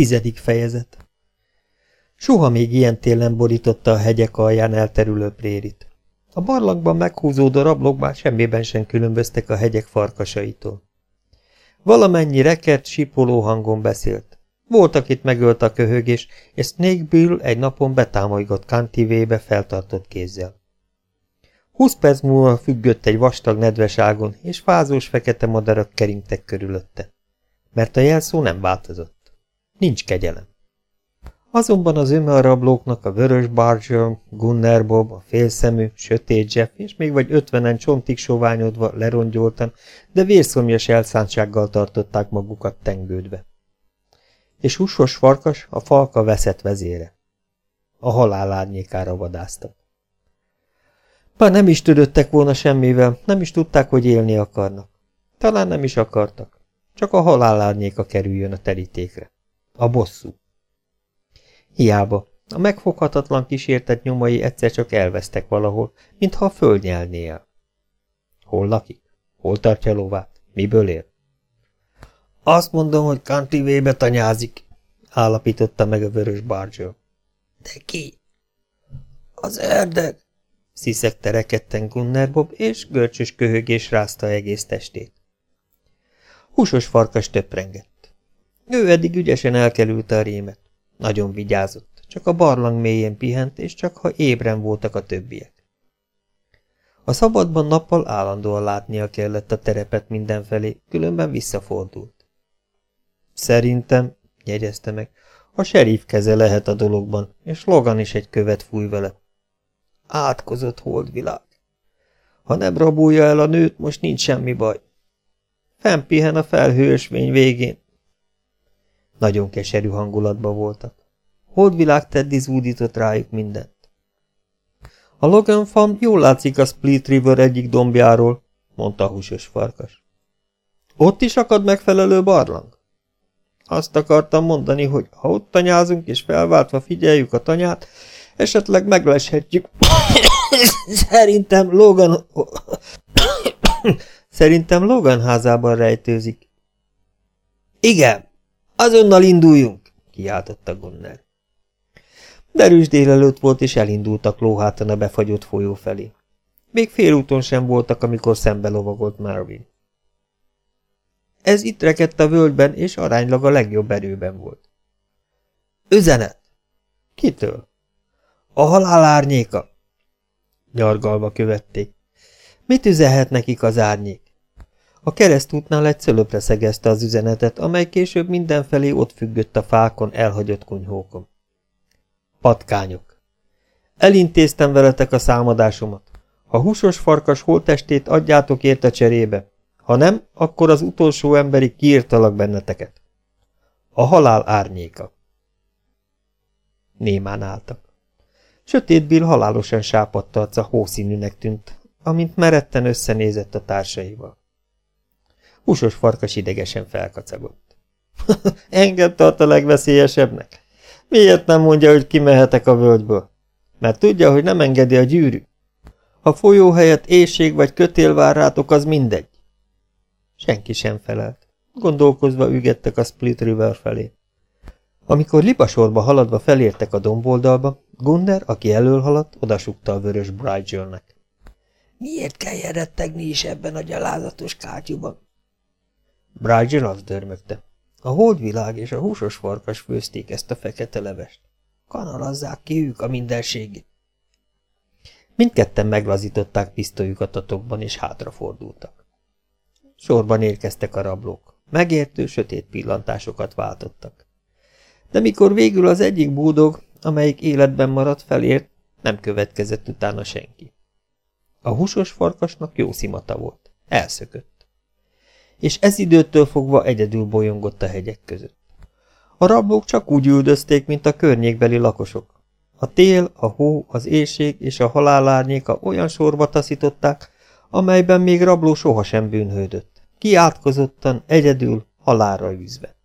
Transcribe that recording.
Tizedik fejezet Soha még ilyen télen borította a hegyek alján elterülő prérit. A barlangban meghúzódó rablók már semmiben sem különböztek a hegyek farkasaitól. Valamennyi rekert, sipoló hangon beszélt. Volt, akit megölt a köhögés, és Snake Bill egy napon betámolygott kantivébe feltartott kézzel. Húsz perc múlva függött egy vastag nedveságon, és fázós fekete madarak keringtek körülötte. Mert a jelszó nem változott. Nincs kegyelem. Azonban az ömelrablóknak a vörös Barger, Gunner Bob, a félszemű, sötét Jeff és még vagy ötvenen csontig soványodva, lerongyoltan, de vérszomjas elszántsággal tartották magukat tengődve. És húsos farkas a falka veszett vezére. A halál árnyékára vadáztak. Bár nem is törődtek volna semmivel, nem is tudták, hogy élni akarnak. Talán nem is akartak. Csak a halál árnyéka kerüljön a terítékre. A bosszú. Hiába. A megfoghatatlan kísértet nyomai egyszer csak elvesztek valahol, mintha a föld nyelné el. Hol lakik? Hol tartja lovát? Miből él? Azt mondom, hogy country tanyázik, állapította meg a vörös Bargel. De ki? Az erdeg, sziszegte rekedten Gunnar Bob, és görcsös köhögés rázta egész testét. Húsos farkas töprengett. Ő eddig ügyesen elkerülte a rémet. Nagyon vigyázott, csak a barlang mélyén pihent, és csak ha ébren voltak a többiek. A szabadban nappal állandóan látnia kellett a terepet mindenfelé, különben visszafordult. Szerintem, jegyezte meg, a serif keze lehet a dologban, és Logan is egy követ fúj vele. Átkozott holdvilág. Ha nem rabolja el a nőt, most nincs semmi baj. Fennpihen a felhősvény végén, nagyon keserű hangulatban voltak. Holdvilág Teddy zúdított rájuk mindent. A Logan Farm jól látszik a Split River egyik dombjáról, mondta a húsos farkas. Ott is akad megfelelő barlang? Azt akartam mondani, hogy ha ott tanyázunk és felváltva figyeljük a tanyát, esetleg megleshetjük. Szerintem Logan... Szerintem Logan házában rejtőzik. Igen, Azonnal induljunk! kiáltotta Gunnar. Derűs délelőtt volt, és elindultak lóháton a befagyott folyó felé. Még félúton sem voltak, amikor szembe lovagolt Marvin. Ez itt rekedt a völgyben, és aránylag a legjobb erőben volt. Üzenet! Kitől? A halál árnyéka! Nyargalva követték. Mit üzenhet nekik az árnyék? A keresztútnál egy szölöpre szegezte az üzenetet, amely később mindenfelé ott függött a fákon, elhagyott kunyhókon. Patkányok. Elintéztem veletek a számadásomat. Ha húsos farkas holtestét adjátok érte cserébe, ha nem, akkor az utolsó emberi kiírtalak benneteket. A halál árnyéka. Némán álltak. Sötét Bill halálosan sápadt arca hószínűnek tűnt, amint meretten összenézett a társaival. Húsos farkas idegesen felkacagott. Engem tart a legveszélyesebbnek. Miért nem mondja, hogy kimehetek a völgyből? Mert tudja, hogy nem engedi a gyűrű. Ha folyó helyett éjség vagy kötél vár rátok, az mindegy. Senki sem felelt. Gondolkozva ügettek a Split River felé. Amikor libasorba haladva felértek a domboldalba, Gunnar, aki elől haladt, odasukta a vörös Brightjörnek. Miért kell rettegni is ebben a gyalázatos kátyúban? Bridger azt dörmögte. A holdvilág és a húsos farkas főzték ezt a fekete levest. Kanalazzák ki ők a mindenségét. Mindketten meglazították pisztolyukat a tokban, és hátrafordultak. Sorban érkeztek a rablók. Megértő, sötét pillantásokat váltottak. De mikor végül az egyik búdog, amelyik életben maradt felért, nem következett utána senki. A húsos farkasnak jó szimata volt. Elszökött és ez időtől fogva egyedül bolyongott a hegyek között. A rablók csak úgy üldözték, mint a környékbeli lakosok. A tél, a hó, az éjség és a halálárnyéka olyan sorba taszították, amelyben még rabló sohasem bűnhődött. Kiátkozottan, egyedül, halálra űzve.